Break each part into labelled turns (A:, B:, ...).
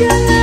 A: yo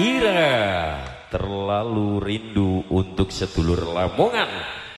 A: Ira terlalu rindu untuk sedulur Lamongan.